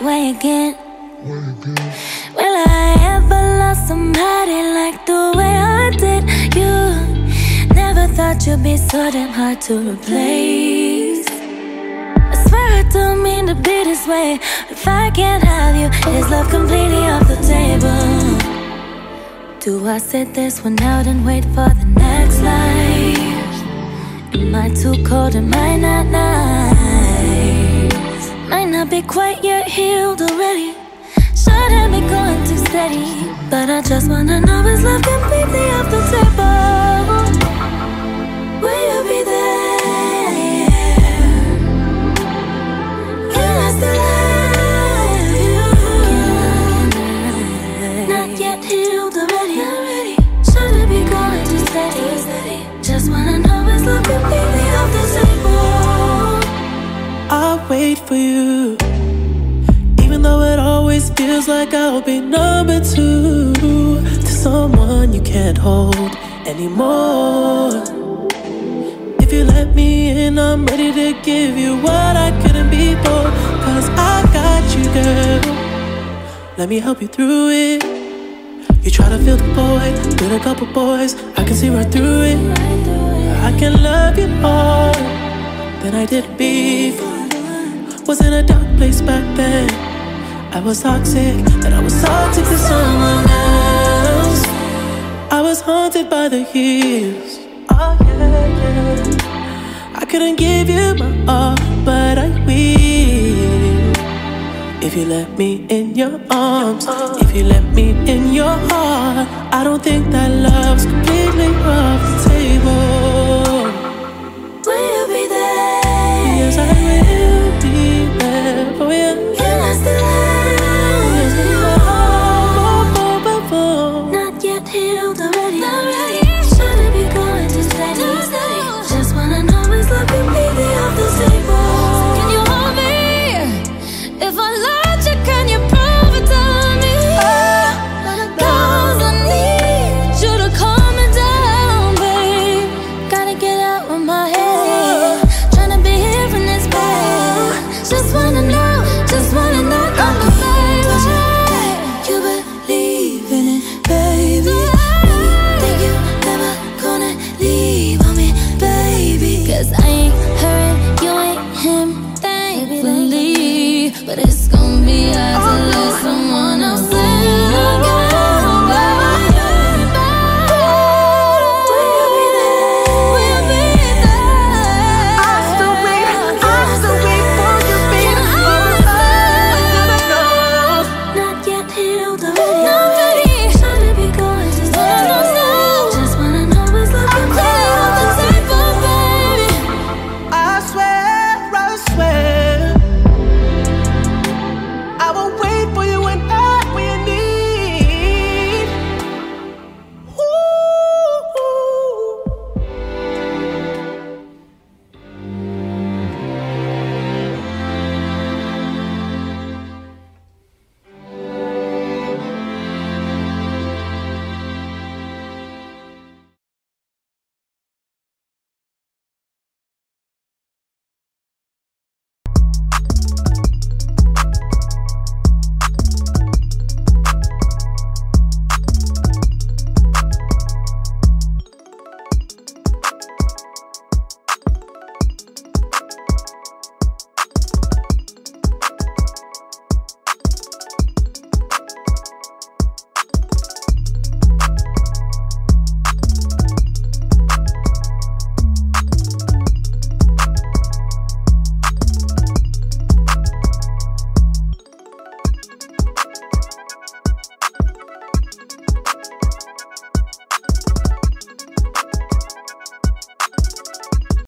way again. Will I ever love somebody like the way I did you? Never thought you'd be so damn hard to replace. I swear I don't mean to be this way. If I can't have you, is love completely off the table? Do I sit this one out and wait for the next life? Am I too cold? Am I not nice? Might not be quite yet healed already. Should have been going too steady. But I just wanna know is love completely off the feels like I'll be number two to someone you can't hold anymore. If you let me in, I'm ready to give you what I couldn't be before. Cause I got you, girl. Let me help you through it. You try to feel the void with a couple boys. I can see right through it. I can love you more than I did before. Was in a dark place back then. I was toxic, and I was toxic to someone else. I was haunted by the years. Oh yeah, yeah. I couldn't give you my all, but I will. If you let me in your arms, if you let me in your heart, I don't think that love's completely off the table.